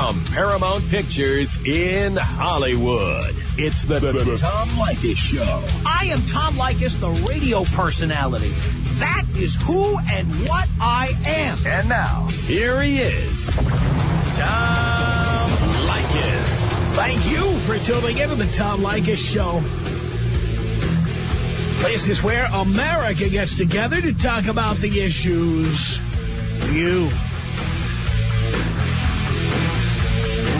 from Paramount Pictures in Hollywood. It's the, the, the Tom Leykis Show. I am Tom Leykis, the radio personality. That is who and what I am. And now, here he is, Tom Leykis. Thank you for tuning in to the Tom Leykis Show. This is where America gets together to talk about the issues you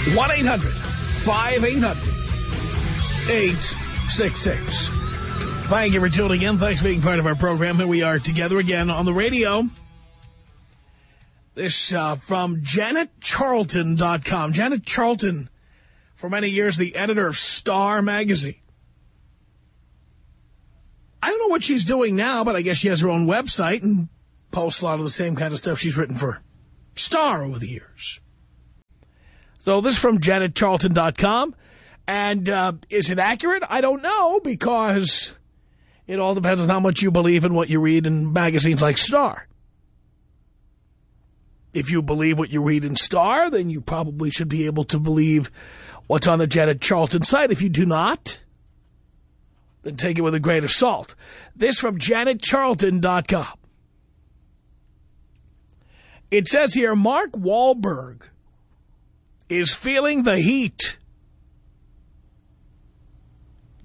1-800-5800-866. Thank you for tuning in. Thanks for being part of our program. Here we are together again on the radio. This uh, from JanetCharlton.com. Janet Charlton, for many years, the editor of Star Magazine. I don't know what she's doing now, but I guess she has her own website and posts a lot of the same kind of stuff she's written for Star over the years. So this is from JanetCharlton.com. And uh, is it accurate? I don't know because it all depends on how much you believe in what you read in magazines like Star. If you believe what you read in Star, then you probably should be able to believe what's on the Janet Charlton site. If you do not, then take it with a grain of salt. This from JanetCharlton.com. It says here, Mark Wahlberg is feeling the heat.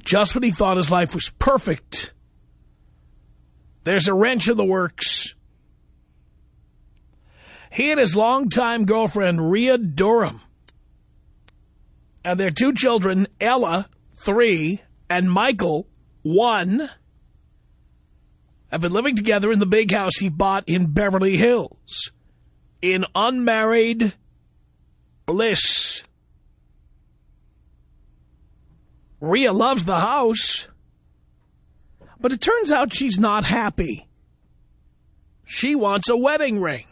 Just when he thought his life was perfect, there's a wrench in the works. He and his longtime girlfriend, Rhea Durham, and their two children, Ella, three, and Michael, one, have been living together in the big house he bought in Beverly Hills in unmarried bliss. Rhea loves the house, but it turns out she's not happy. She wants a wedding ring.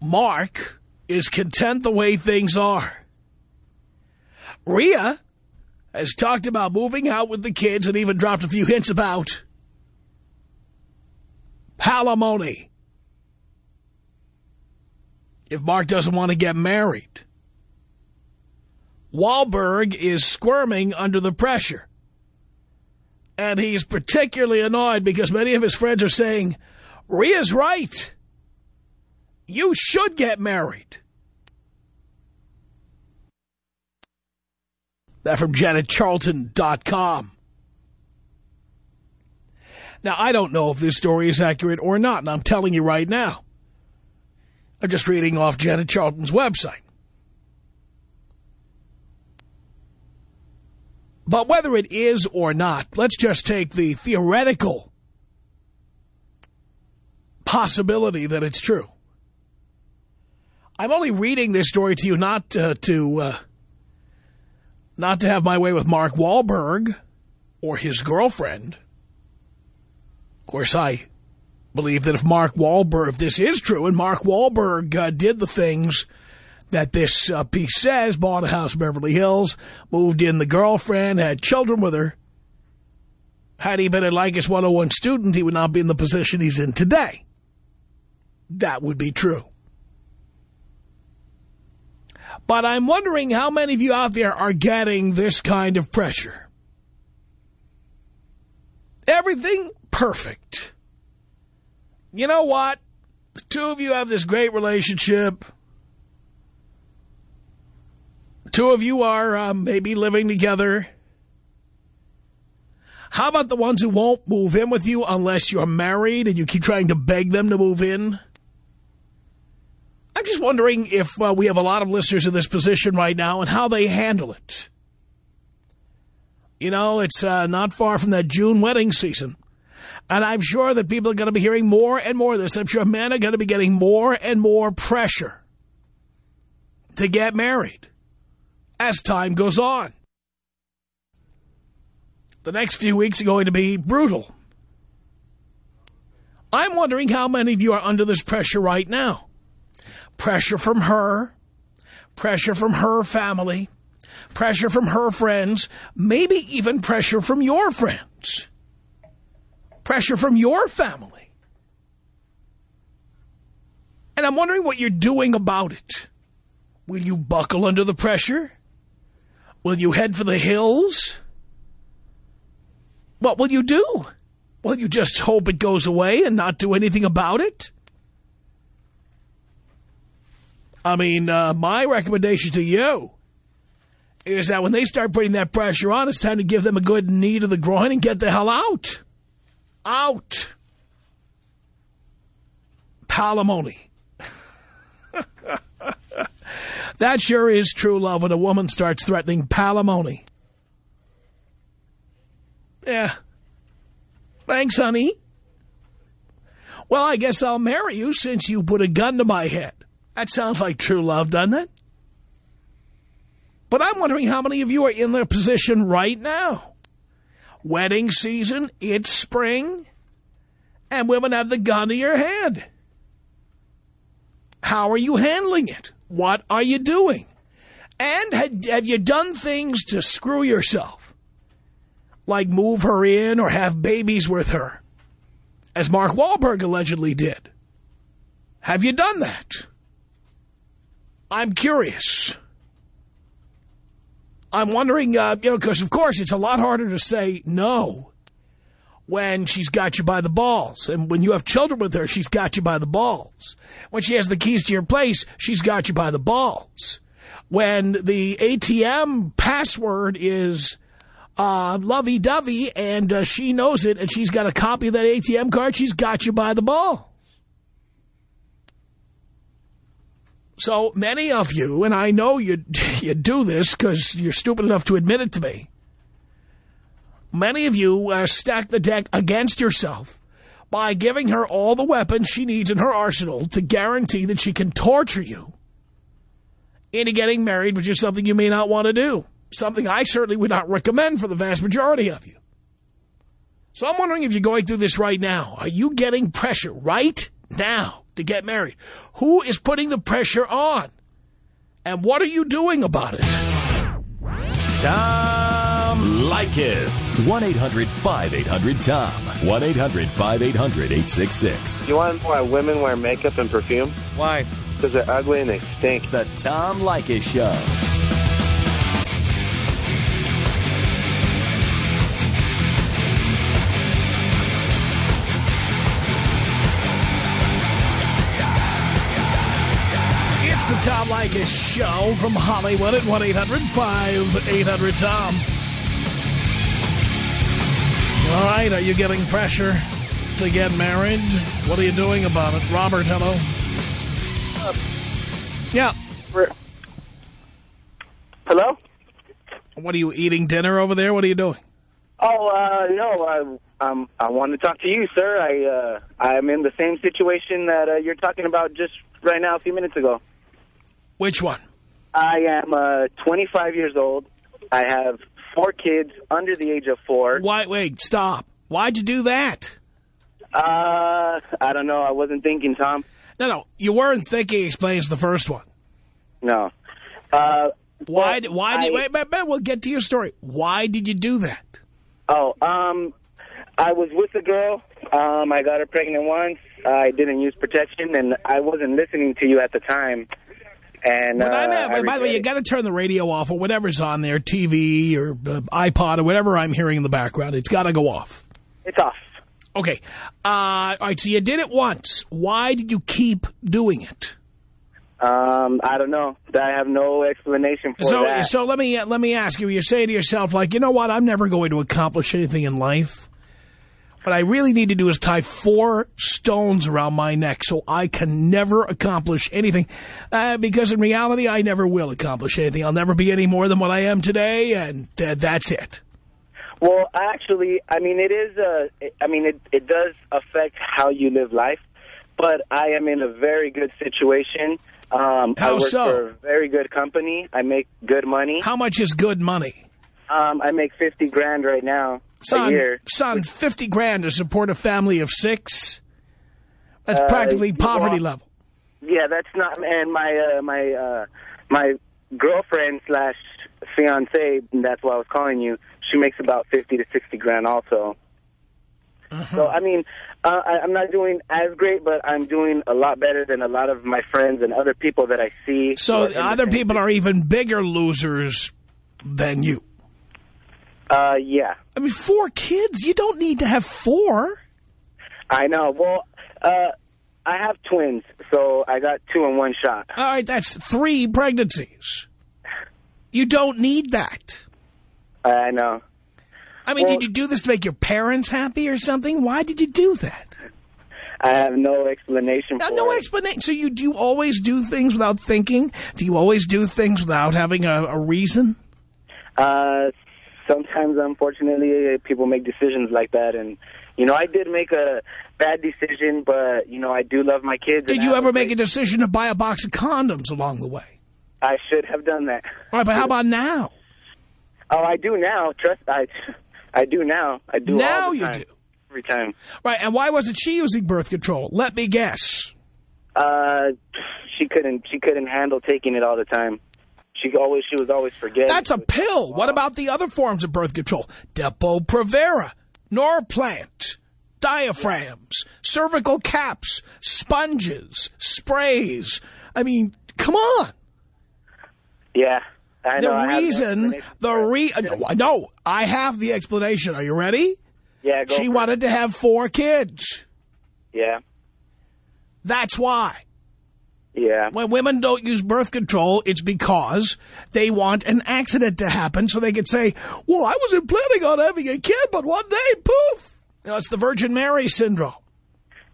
Mark is content the way things are. Rhea has talked about moving out with the kids and even dropped a few hints about palimony if Mark doesn't want to get married. Wahlberg is squirming under the pressure. And he's particularly annoyed because many of his friends are saying, Rhea's right. You should get married. That from JanetCharlton.com. Now, I don't know if this story is accurate or not, and I'm telling you right now. I'm just reading off Janet Charlton's website. But whether it is or not, let's just take the theoretical possibility that it's true. I'm only reading this story to you not uh, to uh, not to have my way with Mark Wahlberg or his girlfriend. Of course, I believe that if Mark Wahlberg, if this is true, and Mark Wahlberg uh, did the things that this uh, piece says, bought a house in Beverly Hills, moved in the girlfriend, had children with her, had he been a Leykis 101 student, he would not be in the position he's in today. That would be true. But I'm wondering how many of you out there are getting this kind of pressure. Everything perfect you know what? The two of you have this great relationship. The two of you are um, maybe living together. How about the ones who won't move in with you unless you're married and you keep trying to beg them to move in? I'm just wondering if uh, we have a lot of listeners in this position right now and how they handle it. You know, it's uh, not far from that June wedding season. And I'm sure that people are going to be hearing more and more of this. I'm sure men are going to be getting more and more pressure. to get married as time goes on. The next few weeks are going to be brutal. I'm wondering how many of you are under this pressure right now. Pressure from her, pressure from her family, pressure from her friends, maybe even pressure from your friends, pressure from your family. And I'm wondering what you're doing about it. Will you buckle under the pressure? Will you head for the hills? What will you do? Will you just hope it goes away and not do anything about it? I mean, uh, my recommendation to you is that when they start putting that pressure on, it's time to give them a good knee to the groin and get the hell out. Out. Palimony. that sure is true love when a woman starts threatening palimony. Yeah. Thanks, honey. Well, I guess I'll marry you since you put a gun to my head. That sounds like true love, doesn't it? But I'm wondering how many of you are in their position right now. Wedding season, it's spring, and women have the gun to your head. How are you handling it? What are you doing? And have you done things to screw yourself? Like move her in or have babies with her, as Mark Wahlberg allegedly did. Have you done that? I'm curious. I'm wondering, uh, you know, because of course it's a lot harder to say no when she's got you by the balls. And when you have children with her, she's got you by the balls. When she has the keys to your place, she's got you by the balls. When the ATM password is uh, lovey-dovey and uh, she knows it and she's got a copy of that ATM card, she's got you by the ball. So many of you, and I know you, you do this because you're stupid enough to admit it to me, many of you uh, stack the deck against yourself by giving her all the weapons she needs in her arsenal to guarantee that she can torture you into getting married, which is something you may not want to do. Something I certainly would not recommend for the vast majority of you. So I'm wondering if you're going through this right now. Are you getting pressure right now to get married? Who is putting the pressure on? And what are you doing about it? Tom Leykis. 1-800-5800-TOM. 1-800-5800-866. You want to know why women wear makeup and perfume? Why? Because they're ugly and they stink. The Tom Leykis Show. Tom Leykis Show from Hollywood at 1-800-5800-TOM. All right, are you getting pressure to get married? What are you doing about it? Robert, hello. Yeah. Hello? What are you eating dinner over there? What are you doing? Oh, uh, no, I, um, I want to talk to you, sir. I, uh, I'm in the same situation that uh, you're talking about just right now a few minutes ago. Which one? I am uh, 25 years old. I have four kids under the age of four. Why? Wait, stop. Why'd you do that? Uh, I don't know. I wasn't thinking, Tom. No, no, you weren't thinking explains the first one. No. Uh, Why? well, did why did I- wait, wait, wait, we'll get to your story. Why did you do that? Oh, um, I was with a girl. Um, I got her pregnant once. I didn't use protection, and I wasn't listening to you at the time. And uh, I'm at- by the way, you got to turn the radio off or whatever's on there, TV or uh, iPod or whatever I'm hearing in the background. It's got to go off. It's off. Okay. Uh, all right, so you did it once. Why did you keep doing it? Um, I don't know. I have no explanation for So, that. so let me uh, let me ask you. You say to yourself, like, you know what? I'm never going to accomplish anything in life. What I really need to do is tie four stones around my neck so I can never accomplish anything. Uh, because in reality, I never will accomplish anything. I'll never be any more than what I am today, and uh, that's it. Well, actually, I mean, it is. Uh, I mean, it it does affect how you live life. but I am in a very good situation. Um, How I work so? for a very good company. I make good money. How much is good money? Um, I make 50 grand right now a Son, year. son, 50 grand to support a family of six? That's Uh, practically poverty level. Yeah, that's not. And my uh, my uh, my girlfriend slash fiance. That's why I was calling you. She makes about 50 to 60 grand also. Uh-huh. So I mean, uh, I, I'm not doing as great, but I'm doing a lot better than a lot of my friends and other people that I see. So who are in the other people are even bigger losers than you. Uh, yeah, I mean, four kids? You don't need to have four. I know. Well, uh, I have twins, so I got two in one shot. All right, that's three pregnancies. You don't need that. I know. I mean, Well- did you do this to make your parents happy or something? Why did you do that? I have no explanation no it. explanation. So you do you always do things without thinking? Do you always do things without having a, a reason? Uh, sometimes, unfortunately, uh, people make decisions like that, and you know, I did make a bad decision, but you know, I do love my kids. Did you ever make a decision to buy a box of condoms along the way? I should have done that. All right, but how about now? Oh, I do now. Trust, I, I do now. I do. Now all the you do. every time. Right, and why wasn't she using birth control? Let me guess. Uh, she couldn't. She couldn't handle taking it all the time. She always. She was always forgetting. That's a pill. What about the other forms of birth control? Depo-Provera, Norplant, diaphragms, cervical caps, sponges, sprays. I mean, come on. Yeah. I The know. I reason, the re no, no, I have the explanation. Are you ready? Yeah. Go She for it. wanted to have four kids. Yeah. That's why. Yeah. When women don't use birth control, it's because they want an accident to happen so they could say, well, I wasn't planning on having a kid, but one day, poof. You know, it's the Virgin Mary syndrome.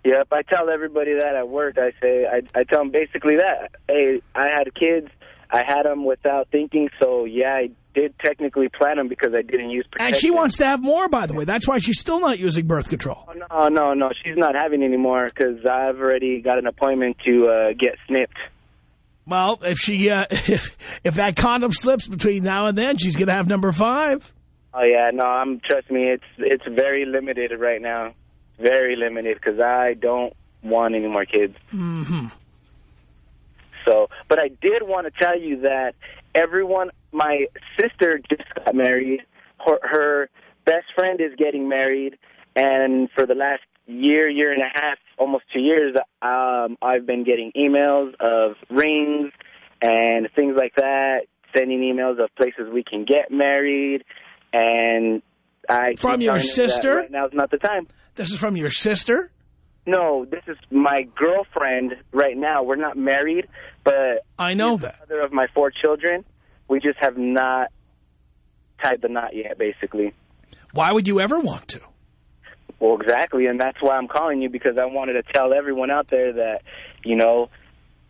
Yep, I tell everybody that at work. I say, I, I tell them basically that. Hey, I had kids. I had them without thinking, so yeah, I did technically plan them because I didn't use protection. And she wants to have more, by the way. That's why she's still not using birth control. Oh, no, no, no, she's not having any more because I've already got an appointment to uh, get snipped. Well, if she, uh, if, if that condom slips between now and then, she's going to have number five. Oh yeah, no, I'm trust me, it's it's very limited right now, very limited because I don't want any more kids. Mm-hmm. So, but I did want to tell you that everyone, my sister just got married. Her, her best friend is getting married, and for the last year, year and a half, almost two years, um, I've been getting emails of rings and things like that, sending emails of places we can get married, and I From your telling them that sister? Right now's not the time. This is from your sister? No, this is my girlfriend right now. We're not married, but I know that. mother of my four children. We just have not tied the knot yet, basically. Why would you ever want to? Well, exactly, and that's why I'm calling you because I wanted to tell everyone out there that, you know,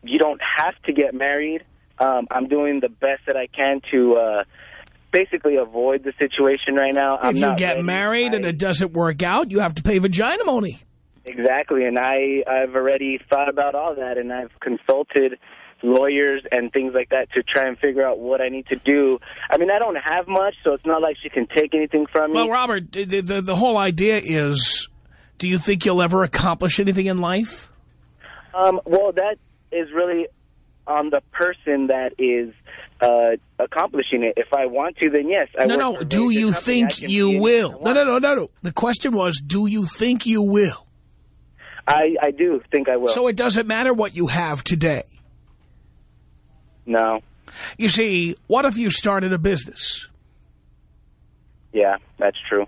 you don't have to get married. Um, I'm doing the best that I can to uh, basically avoid the situation right now. I'm if you get married and it doesn't work out, you have to pay vagina money. Exactly, and I I've already thought about all that, and I've consulted lawyers and things like that to try and figure out what I need to do. I mean, I don't have much, so it's not like she can take anything from me. Well, Robert, the, the, the whole idea is, do you think you'll ever accomplish anything in life? Um, well, that is really on the person that is uh, accomplishing it. If I want to, then yes. I no, no. Do you company. Think you be anything I will? No, no, no, no, no. The question was, do you think you will? I, I do think I will. So it doesn't matter what you have today. No. You see, what if you started a business? Yeah, that's true.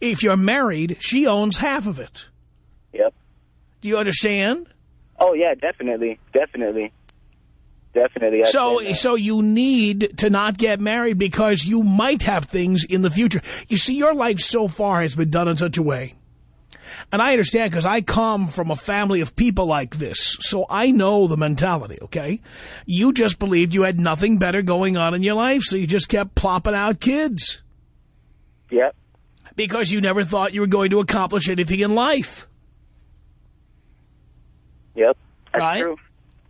If you're married, she owns half of it. Yep. Do you understand? Oh, yeah, definitely. Definitely. Definitely. I So, so you need to not get married because you might have things in the future. You see, your life so far has been done in such a way. And I understand because I come from a family of people like this. So I know the mentality, okay? You just believed you had nothing better going on in your life, so you just kept plopping out kids Yep. because you never thought you were going to accomplish anything in life. Yep, that's Right. true.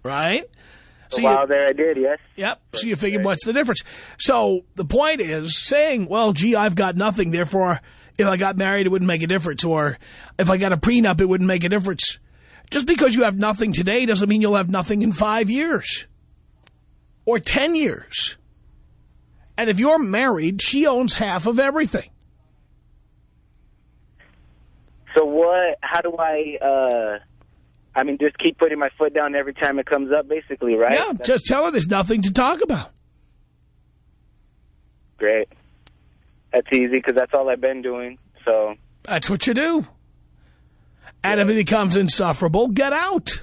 right? So you- while there, I did. Yes. Yep. So you figure, what's the difference? So the point is saying, well, gee, I've got nothing, therefore, if I got married, it wouldn't make a difference. Or if I got a prenup, it wouldn't make a difference. Just because you have nothing today doesn't mean you'll have nothing in five years. Or ten years. And if you're married, she owns half of everything. So what? How do I? uh I mean, just keep putting my foot down every time it comes up, basically, right? Yeah, That's just tell her there's nothing to talk about. great. That's easy because that's all I've been doing. So That's what you do. And if it becomes insufferable, get out.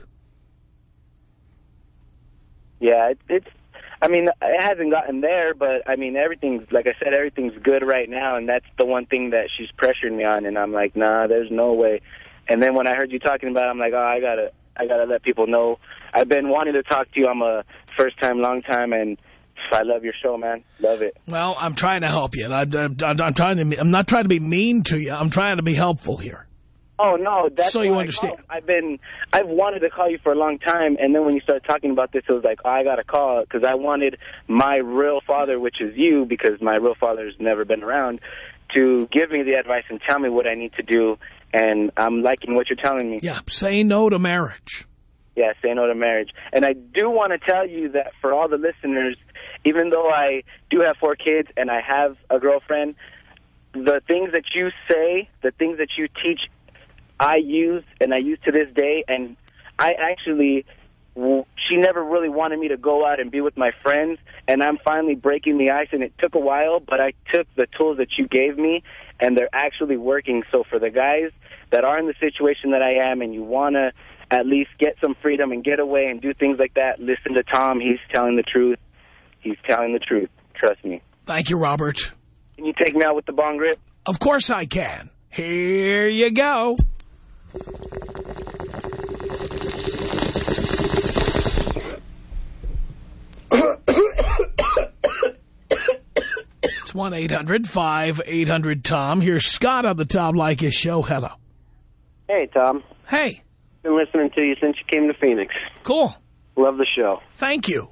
yeah, it, it's. I mean, it hasn't gotten there, but I mean, everything's like I said, everything's good right now, and that's the one thing that she's pressuring me on, and I'm like, nah, there's no way. And then when I heard you talking about, it, I'm like, oh, I gotta, I gotta let people know. I've been wanting to talk to you. I'm a first time, long time, and I love your show, man. Love it. Well, I'm trying to help you. and I, I, I'm trying to. I'm not trying to be mean to you. I'm trying to be helpful here. Oh no, that's So you understand. called. I've been, I've wanted to call you for a long time, and then when you started talking about this, it was like, oh, I got to call because I wanted my real father, which is you, because my real father's never been around, to give me the advice and tell me what I need to do. And I'm liking what you're telling me. Yeah, say no to marriage. Yeah, say no to marriage. And I do want to tell you that for all the listeners, even though I do have four kids and I have a girlfriend, the things that you say, the things that you teach, I use and I use to this day. And I actually, she never really wanted me to go out and be with my friends. And I'm finally breaking the ice. And it took a while, but I took the tools that you gave me and they're actually working. So for the guys that are in the situation that I am and you want to at least get some freedom and get away and do things like that, listen to Tom. He's telling the truth. He's telling the truth. Trust me. Thank you, Robert. Can you take me out with the bong grip? Of course I can. Here you go. It's 1-800-5800-TOM. Here's Scott on the Tom Leykis show. Hello. Hey, Tom. Hey, Been listening to you since you came to Phoenix. cool. Love the show. Thank you.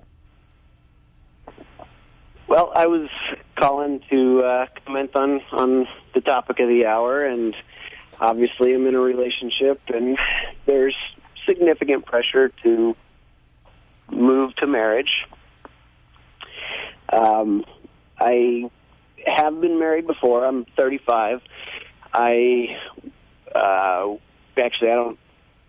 Well, I was calling to uh, comment on on the topic of the hour, and obviously I'm in a relationship, and there's significant pressure to move to marriage. Um, I have been married before. I'm 35. I uh, actually I don't.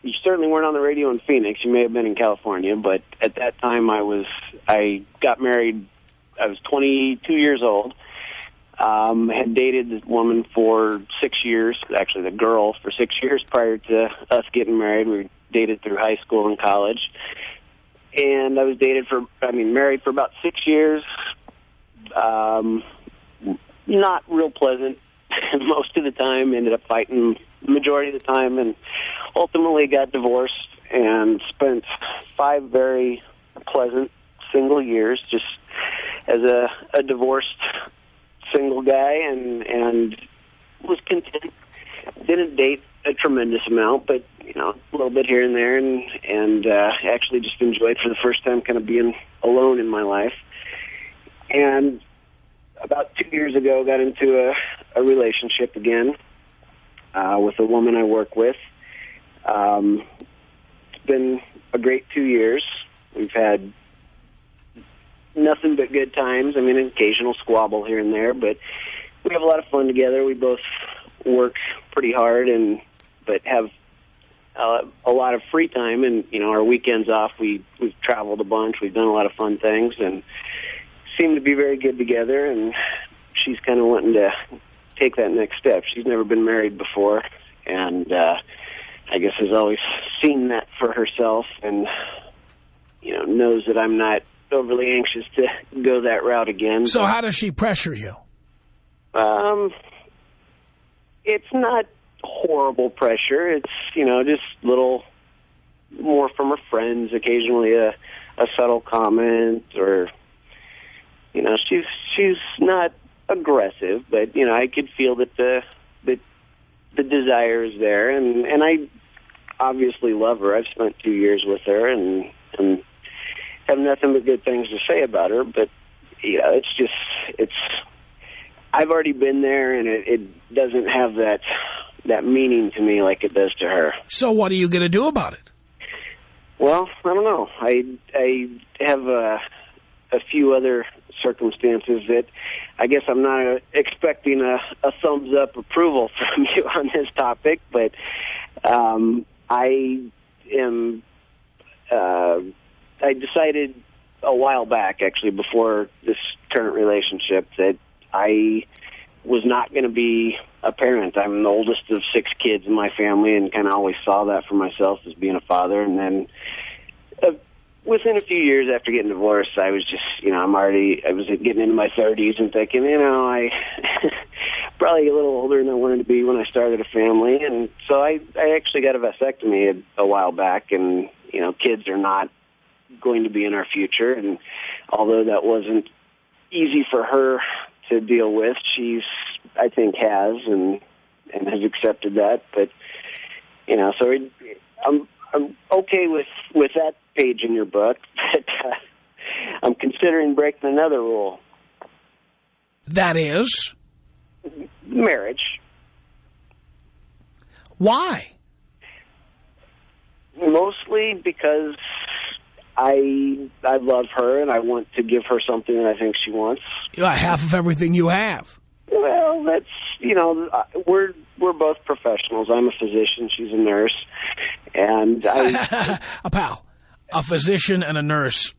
You certainly weren't on the radio in Phoenix. You may have been in California, but at that time I was. I got married. I was 22 years old. Um, had dated this woman for six years. Actually, the girl for six years prior to us getting married. We dated through high school and college. And I was dated for. I mean, married for about six years. Um, not real pleasant most of the time. Ended up fighting majority of the time, and ultimately got divorced and spent five very pleasant single years just as a, a divorced single guy, and and was content. Didn't date a tremendous amount, but you know a little bit here and there, and and uh, actually just enjoyed for the first time kind of being alone in my life. And about two years ago, got into a, a relationship again uh, with a woman I work with. Um, it's been a great two years. We've had nothing but good times. I mean, an occasional squabble here and there, but we have a lot of fun together. We both work pretty hard, and but have uh, a lot of free time. And you know, our weekends off, we we've traveled a bunch. We've done a lot of fun things, and seem to be very good together. And she's kind of wanting to take that next step. She's never been married before, and uh, I guess has always seen that for herself, and you know knows that I'm not overly anxious to go that route again. So how does she pressure you? Um, it's not horrible pressure. It's you know just little more from her friends. Occasionally a a subtle comment or you know she's she's not aggressive, but you know I could feel that the the the desire is there, and and I obviously love her. I've spent two years with her and and have nothing but good things to say about her. But you know, it's just it's. I've already been there, and it, it doesn't have that that meaning to me like it does to her. So what are you going to do about it? Well, I don't know. I I have a a few other circumstances that I guess I'm not uh, expecting a, a thumbs up approval from you on this topic, but um, I am. Uh, I decided a while back, actually, before this current relationship, that I was not going to be a parent. I'm the oldest of six kids in my family, and kind of always saw that for myself as being a father. And then, uh, within a few years after getting divorced, I was just, you know, I'm already, I was getting into my 30s and thinking, you know, I probably a little older than I wanted to be when I started a family, and so I, I actually got a vasectomy a, a while back, and you know, kids are not going to be in our future, and although that wasn't easy for her to deal with. She's, I think, has and and has accepted that. But you know, so it, I'm I'm okay with with that page in your book, but uh, I'm considering breaking another rule. That is marriage. Why? Mostly because I I love her and I want to give her something that I think she wants. Yeah, half of everything you have. Well, that's you know we're we're both professionals. I'm a physician. She's a nurse, and I. a pal, a physician and a nurse.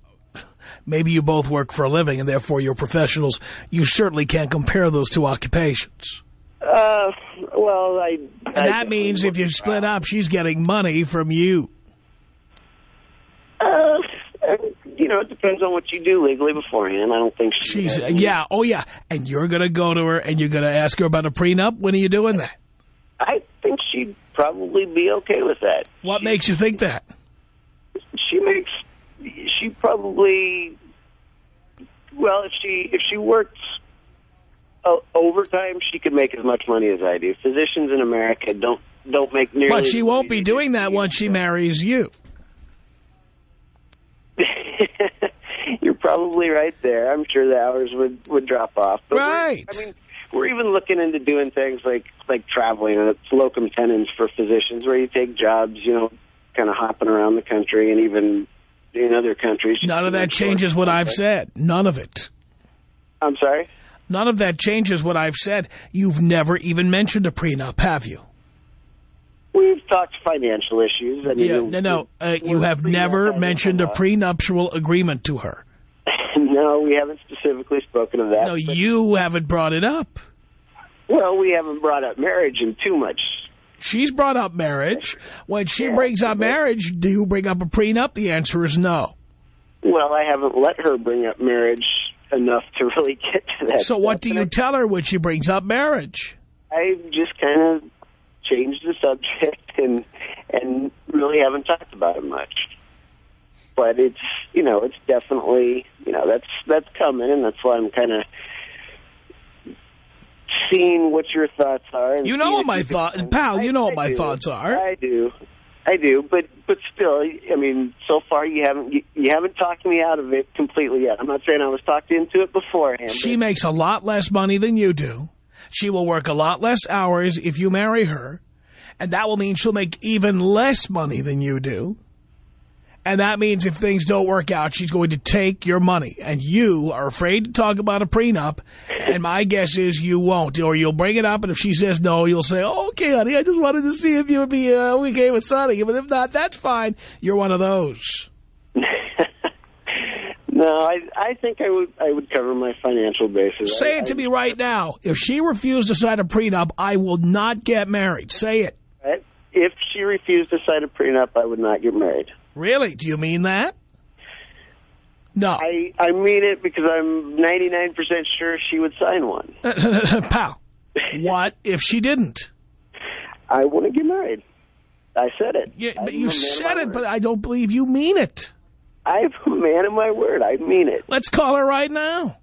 Maybe you both work for a living, and therefore you're professionals. You certainly can't compare those two occupations. Uh, well, I. And I that means if you split up, she's getting money from you. Uh, you know, it depends on what you do legally beforehand. I don't think she she's. Yeah, oh yeah, and you're going to go to her and you're going to ask her about a prenup. When are you doing that? I think she'd probably be okay with that. What she, makes you think that? She makes. She probably. Well, if she if she works uh, overtime, she could make as much money as I do. Physicians in America don't don't make nearly. But she won't be doing that once she marries you. You're probably right there. I'm sure the hours would would drop off. But right. I mean, we're even looking into doing things like like traveling. And it's locum tenens for physicians, where you take jobs, you know, kind of hopping around the country and even in other countries. None of that changes what I've said. None of it. I'm sorry? None of that changes what I've said. You've never even mentioned a prenup, have you? We've talked financial issues. I mean, yeah, no, no. Uh, you have never mentioned a prenuptial agreement to her. no, we haven't specifically spoken of that. No, you haven't brought it up. Well, we haven't brought up marriage in too much. She's brought up marriage. When she yeah, brings up marriage, do you bring up a prenup? The answer is no. Well, I haven't let her bring up marriage enough to really get to that. So what do you tell her when she brings up marriage? I just kind of changed the subject and and really haven't talked about it much. But it's you know it's definitely you know that's that's coming and that's why I'm kind of seeing what your thoughts are. you know what my thoughts, pal. You know I, what my thoughts are. I do. I do, but but still, I mean, so far you haven't you, you, haven't talked me out of it completely yet. I'm not saying I was talked into it beforehand. She makes a lot less money than you do. She will work a lot less hours if you marry her, and that will mean she'll make even less money than you do. And that means if things don't work out, she's going to take your money. And you are afraid to talk about a prenup. And my guess is you won't. Or you'll bring it up, and if she says no, you'll say, okay, honey, I just wanted to see if you would be uh, okay with Sonny. But if not, that's fine. You're one of those. No, I I think I would I would cover my financial basis. Say I, it to I, me right now. If she refused to sign a prenup, I will not get married. Say it. If she refused to sign a prenup, I would not get married. Really? Do you mean that? No. I, I mean it because I'm 99% sure she would sign one. Pal, what if she didn't? I want to get married. I said it. Yeah, but you said it, but I don't believe you mean it. I'm a man of my word. I mean it. Let's call her right now.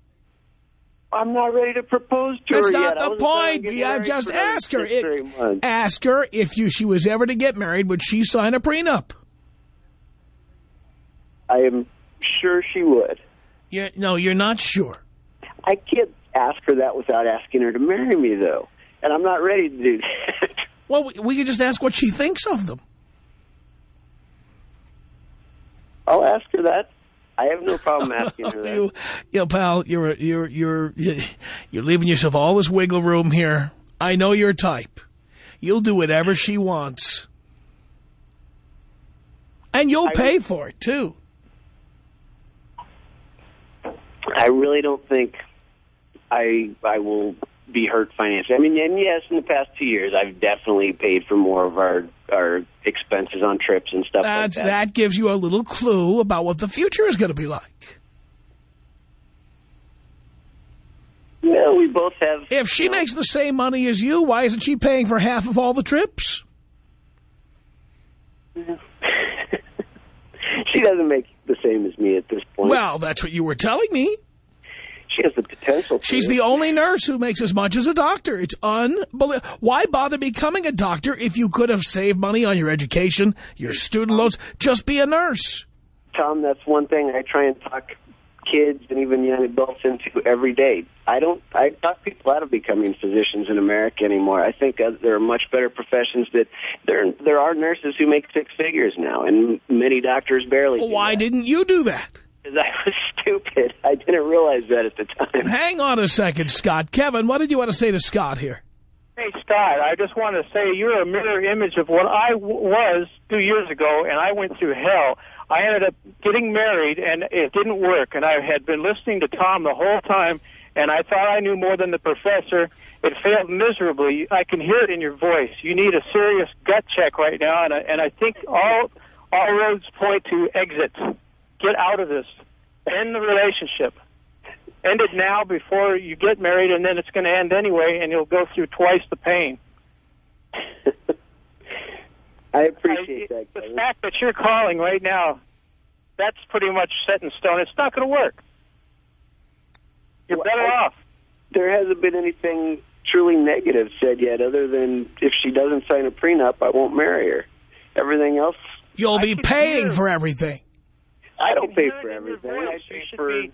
I'm not ready to propose to That's her not yet. I the wasn't planning point. Yeah, just ask her. It- or eight months. Ask her if you she was ever to get married, would she sign a prenup? I am sure she would. you no, you're not sure. I can't ask her that without asking her to marry me, though. And I'm not ready to do that. Well, we, we could just ask what she thinks of them. I'll ask her that. I have no problem asking her that. you, you know, pal, you're you're you're you're leaving yourself all this wiggle room here. I know your type. You'll do whatever she wants, and you'll I pay for it too. I really don't think I I will be hurt financially. I mean, and yes, in the past two years, I've definitely paid for more of our our expenses on trips and stuff That's like that gives you a little clue about what the future is going to be like. Well, we both have. If she you know, makes the same money as you, why isn't she paying for half of all the trips? she doesn't make the same as me at this point. Well, that's what you were telling me. she has the potential. She's the only nurse who makes as much as a doctor. It's unbelievable. Why bother becoming a doctor if you could have saved money on your education, your student loans? Just be a nurse. Tom. That's one thing I try and talk kids and even young adults into every day. I don't. I talk people out of becoming physicians in America anymore. I think uh, there are much better professions that there there are nurses who make six figures now, and many doctors barely. Well, why that. didn't you do that? Because I was stupid. I didn't realize that at the time. Hang on a second, Scott. Kevin, what did you want to say to Scott here? Hey, Scott, I just want to say you're a mirror image of what I w- was two years ago, and I went through hell. I ended up getting married, and it didn't work, and I had been listening to Tom the whole time, and I thought I knew more than the professor. It failed miserably. I can hear it in your voice. You need a serious gut check right now, and I, and I think all all roads point to exit. Get out of this. End the relationship end it now before you get married, and then it's going to end anyway, and you'll go through twice the pain. I appreciate I- that. The Kevin. fact that you're calling right now, that's pretty much set in stone. It's not going to work. You're Well, better I- off. There hasn't been anything truly negative said yet, other than if she doesn't sign a prenup, I won't marry her. Everything else, You'll I be paying hear- for everything. I don't pay for it in your everything. I pay for be-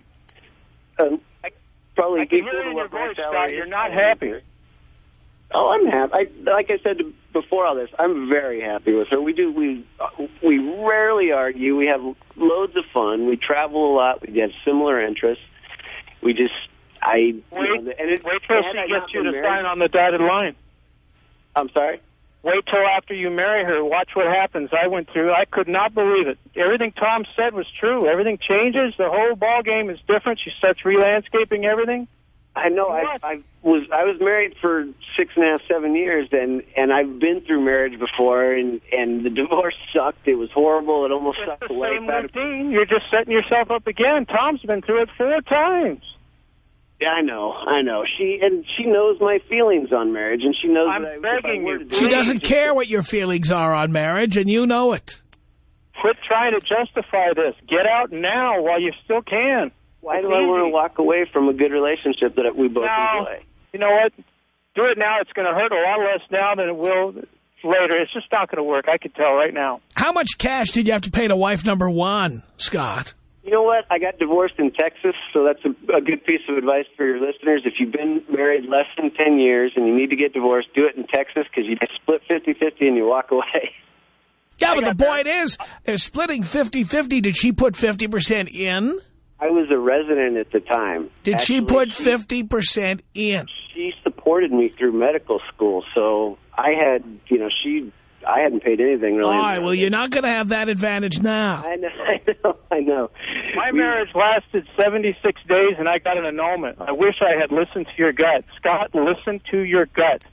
um, I- probably I can equal hear it to in your voice, salary Scott. You're not happy. Oh, I'm happy. I, like I said before all this, I'm very happy with her. We do we we rarely argue. We have loads of fun. We travel a lot. We have similar interests. We just I you Wait, know, and it, wait till she gets you to married- sign on the dotted line. I'm sorry. Wait till after you marry her. Watch what happens. I went through. I could not believe it. Everything Tom said was true. Everything changes. The whole ball game is different. She starts re-landscaping everything. I know. I, What? I was I was married for six and a half, seven years, and and I've been through marriage before, and and the divorce sucked. It was horrible. It almost It's sucked the life same out of. routine. You're just setting yourself up again. Tom's been through it four times. Yeah, I know, I know. She and she knows my feelings on marriage, and she knows. I'm that I, if begging I you, She doesn't care what your feelings are on marriage, and you know it. Quit trying to justify this. Get out now while you still can. Why It's do I want to walk away from a good relationship that we both No. enjoy? You know what? Do it now. It's going to hurt a lot less now than it will later. It's just not going to work. I can tell right now. How much cash did you have to pay to wife number one, Scott? You know what? I got divorced in Texas, so that's a, a good piece of advice for your listeners. If you've been married less than 10 years and you need to get divorced, do it in Texas because you split 50-50 and you walk away. Yeah, but the point is, they're splitting 50-50. Did she put 50% in? I was a resident at the time. Did she put 50% in? She supported me through medical school, so I had, you know, she, I hadn't paid anything really. All right, well, you're not going to have that advantage now. I know, I know, I know. My We- marriage lasted 76 days, and I got an annulment. I wish I had listened to your gut. Scott, listen to your gut.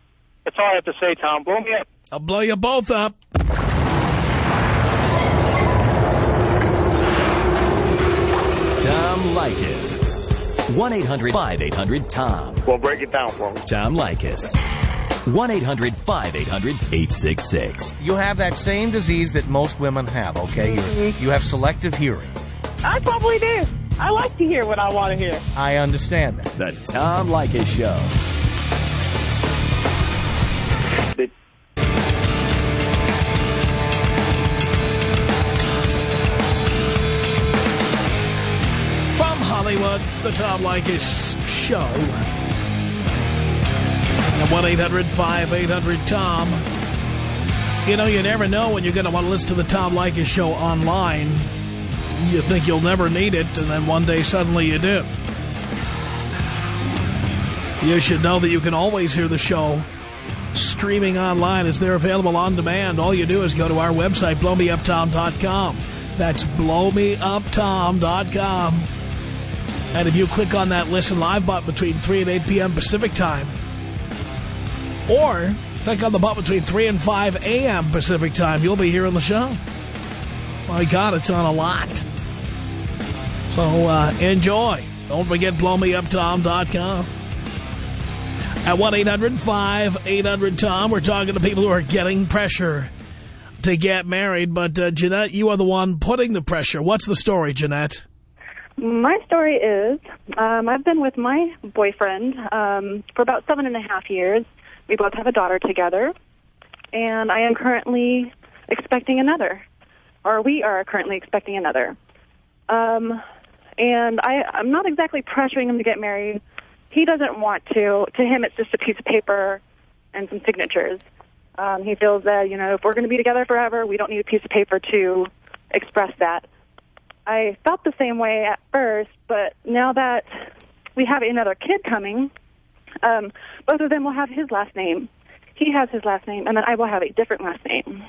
That's all I have to say, Tom. Blow me up. I'll blow you both up. Tom Leykis. 1-800-5800-TOM. Well, break it down for me. Tom Leykis. 1-800-5800-866. You have that same disease that most women have, okay? you mm-hmm. you have selective hearing. I probably do. I like to hear what I want to hear. I understand that. The Tom Leykis Show. Hollywood, the Tom Leykis Show. At 1-800-5800-TOM. You know, you never know when you're going to want to listen to the Tom Leykis Show online. You think you'll never need it, and then one day suddenly you do. You should know that you can always hear the show streaming online as they're available on demand. All you do is go to our website, blowmeuptom.com. That's blowmeuptom.com. And if you click on that Listen Live button between 3 and 8 p.m. Pacific Time, or click on the button between 3 and 5 a.m. Pacific Time, you'll be hearing the show. My God, it's on a lot. So uh, enjoy. Don't forget blowmeuptom.com. At 1-800-5800-TOM, we're talking to people who are getting pressure to get married. But, uh, Jeanette, you are the one putting the pressure. What's the story, Jeanette? My story is um, I've been with my boyfriend um, for about seven and a half years. We both have a daughter together, and I am currently expecting another, or we are currently expecting another. Um, and I, I'm not exactly pressuring him to get married. He doesn't want to. To him, it's just a piece of paper and some signatures. Um, he feels that, you know, if we're going to be together forever, we don't need a piece of paper to express that. I felt the same way at first, but now that we have another kid coming, um, both of them will have his last name. He has his last name, and then I will have a different last name.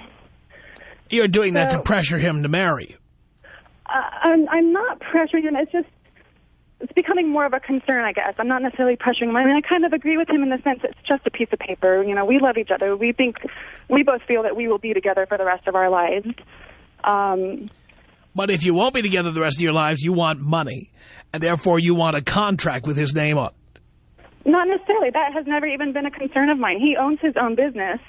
You're doing that to pressure him to marry. Uh, I'm, I'm not pressuring him. It's just it's becoming more of a concern, I guess. I'm not necessarily pressuring him. I mean, I kind of agree with him in the sense it's just a piece of paper. You know, we love each other. We think we both feel that we will be together for the rest of our lives. Um, But if you won't be together the rest of your lives, you want money. And therefore, you want a contract with his name on it. Not necessarily. That has never even been a concern of mine. He owns his own business.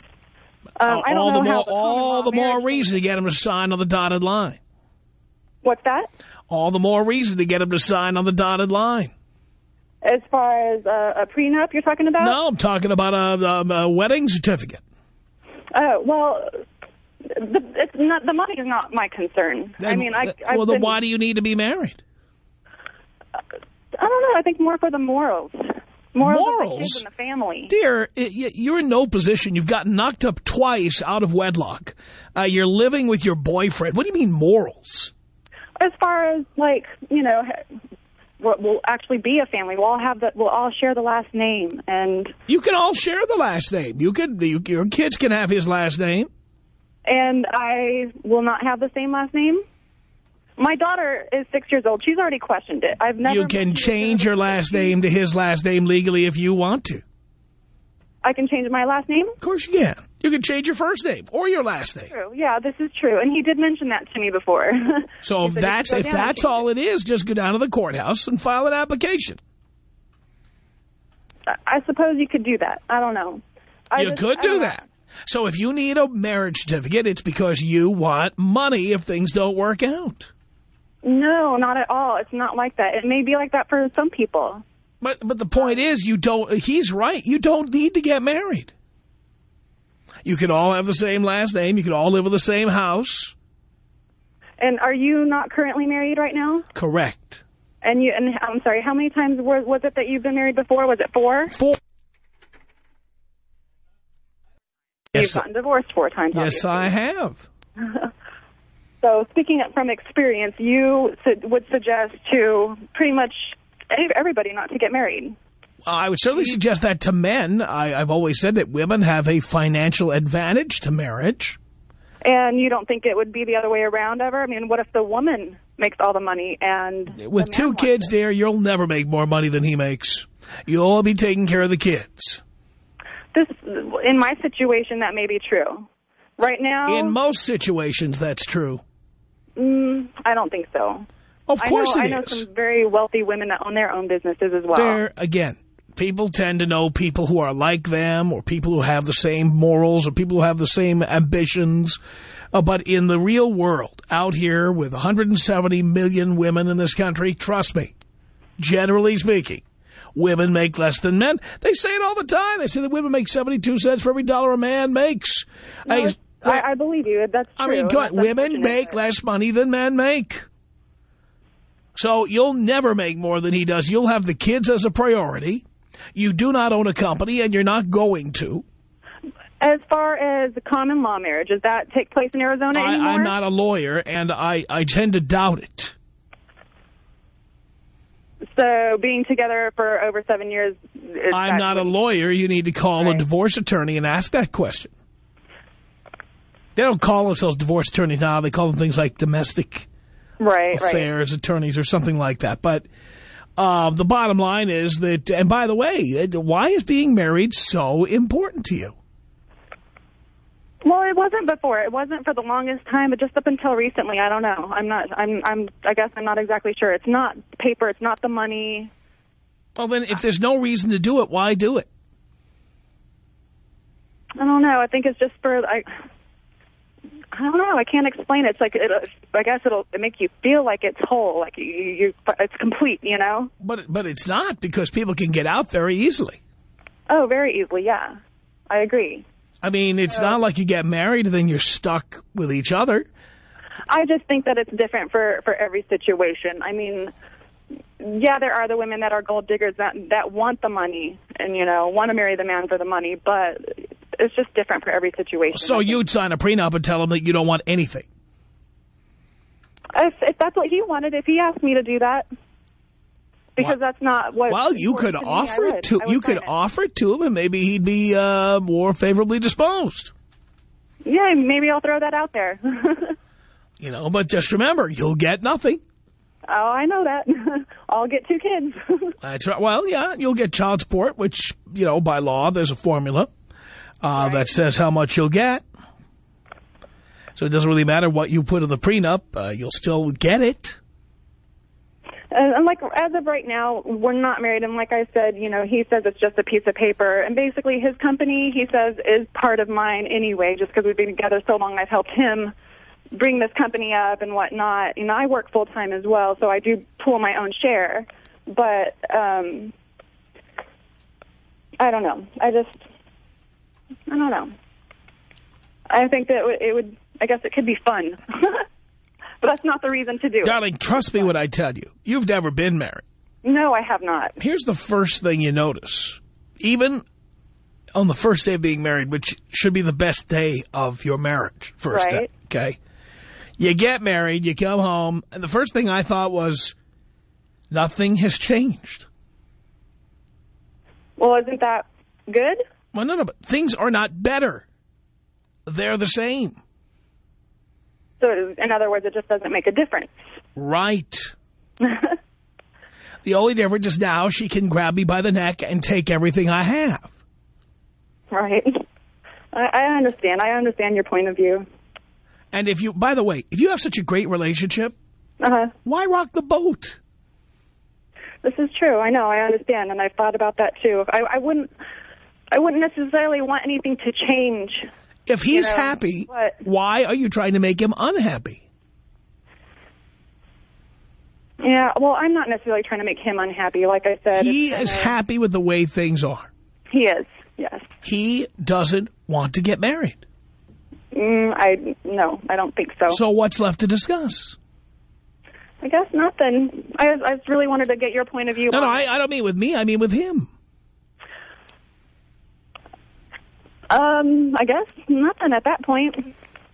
Um, I don't all know the more, all the more reason to get him to sign on the dotted line. What's that? All the more reason to get him to sign on the dotted line. As far as uh, a prenup you're talking about? No, I'm talking about a, a, a wedding certificate. Oh, well, the, it's not, the money is not my concern. I mean, I, I've well, then been, why do you need to be married? I don't know. I think more for the morals. Morals, of the Morals? and the family. Dear, you're in no position. You've gotten knocked up twice out of wedlock. Uh, you're living with your boyfriend. What do you mean morals? As far as like you know, we'll actually be a family. We'll all have the. We'll all share the last name, and You can all share the last name. You could, you, your kids can have his last name. And I will not have the same last name. My daughter is six years old. She's already questioned it. I've never. You can change your last name to his last name legally if you want to. I can change my last name. Of course you can. You can change your first name or your last name. True. Yeah, this is true, and he did mention that to me before. So if that's if that's all it is, just go down to the courthouse and file an application. I- I suppose you could do that. I don't know. I you just- could do that. So if you need a marriage certificate, it's because you want money if things don't work out. No, not at all. It's not like that. It may be like that for some people. But but the point is, you don't. He's right. You don't need to get married. You can all have the same last name. You can all live in the same house. And are you not currently married right now? Correct. And you and I'm sorry, how many times was, was it that you've been married before? Was it four? Four. You've Yes, gotten divorced four times. yes, I have. So speaking from experience, you would suggest to pretty much everybody not to get married. I would certainly suggest that to men. I, I've always said that women have a financial advantage to marriage. And you don't think it would be the other way around ever? I mean, what if the woman makes all the money and With two kids there, you'll never make more money than he makes. You'll all be taking care of the kids. This, in my situation, that may be true. Right now, In most situations, that's true. mm, I don't think so. Of I course know, it I know some very wealthy women that own their own businesses as well. There, again, People tend to know people who are like them or people who have the same morals or people who have the same ambitions. Uh, but in the real world, out here with 170 million women in this country, trust me, generally speaking, women make less than men. They say it all the time. They say that women make 72 cents for every dollar a man makes. No, I, I, I believe you. That's true. I mean, come on, women make less money than men make. So you'll never make more than he does. You'll have the kids as a priority. You do not own a company, and you're not going to. As far as the common law marriage, does that take place in Arizona I, anymore? I'm not a lawyer, and I, I tend to doubt it. So being together for over seven years is I'm not a lawyer. You need to call a divorce attorney and ask that question. They don't call themselves divorce attorneys now. They call them things like domestic right, right. affairs attorneys or something like that. But uh, the bottom line is that, and by the way, why is being married so important to you? Well, it wasn't before. It wasn't for the longest time, but just up until recently, I don't know. I'm not. I'm. I'm. I guess I'm not exactly sure. It's not paper. It's not the money. Well, then, if there's no reason to do it, why do it? I don't know. I think it's just for. I. I don't know. I can't explain it. It's like it. Uh, I guess it'll it make you feel like it's whole, like you, you. It's complete. You know. But but it's not because people can get out very easily. Oh, very easily. Yeah, I agree. I mean, it's not like you get married and then you're stuck with each other. I just think that it's different for for every situation. I mean, yeah, there are the women that are gold diggers that that want the money and you know want to marry the man for the money, but it's just different for every situation. So you'd sign a prenup and tell them that you don't want anything. if, if that's what he wanted, if he asked me to do that, because that's not what. Well, you could to me, offer it to you could it. offer it to him, and maybe he'd be uh, more favorably disposed. Yeah, maybe I'll throw that out there. You know, but just remember, you'll get nothing. oh, I know that. I'll get two kids. That's right. Well, yeah, you'll get child support, which you know by law there's a formula uh, that says how much you'll get. So it doesn't really matter what you put in the prenup; uh, you'll still get it. And, and like as of right now, we're not married. And like I said, you know, he says it's just a piece of paper. And basically, his company, he says, is part of mine anyway. Just because we've been together so long, I've helped him bring this company up and whatnot. You know, I work full time as well, so I do pull my own share. But um, I don't know. I just, I don't know. I think that it would- it would. I guess it could be fun. But that's not the reason to do it. Darling, trust me when I tell you, you've never been married. No, I have not. Here's the first thing you notice. Even on the first day of being married, which should be the best day of your marriage, first day, okay? You get married, you come home, and the first thing I thought was, nothing has changed. Well, isn't that good? Well, no, no, but things are not better. They're the same. So, in other words, it just doesn't make a difference. Right. The only difference is now she can grab me by the neck and take everything I have. right. I, I understand. I understand your point of view. And if you, by the way, if you have such a great relationship, Uh-huh. why rock the boat? This is true. I know. I understand, and I've thought about that too. I, I wouldn't. I wouldn't necessarily want anything to change. If he's know, happy, why are you trying to make him unhappy? Yeah. Well, I'm not necessarily trying to make him unhappy. Like I said, He is kinda- happy with the way things are. He is. Yes. He doesn't want to get married. Mm, I no. I don't think so. So what's left to discuss? I guess nothing. I, I just really wanted to get your point of view. No, no, I. I don't mean with me. I mean with him. Um, I guess nothing at that point.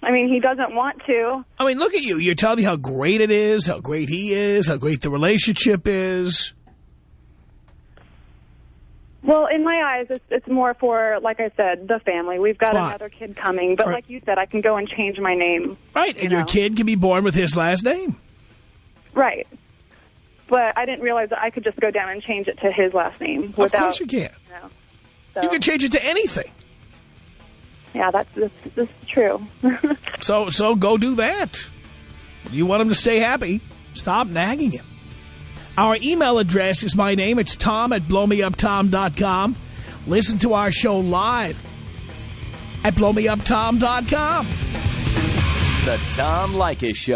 I mean, he doesn't want to. I mean, look at you. You're telling me how great it is, how great he is, how great the relationship is. Well, in my eyes, it's, it's more for, like I said, the family. We've got Fine. another kid coming, but Right. like you said, I can go and change my name. Right, and your kid can be born with his last name. Right. But I didn't realize that I could just go down and change it to his last name Of course you can. know, so, You can change it to anything. Yeah, that's this, this is true. So so go do that. You want him to stay happy. Stop nagging him. Our email address is my name. It's tom at blowmeuptom.com. Listen to our show live at blowmeuptom.com. The Tom Leykis Show.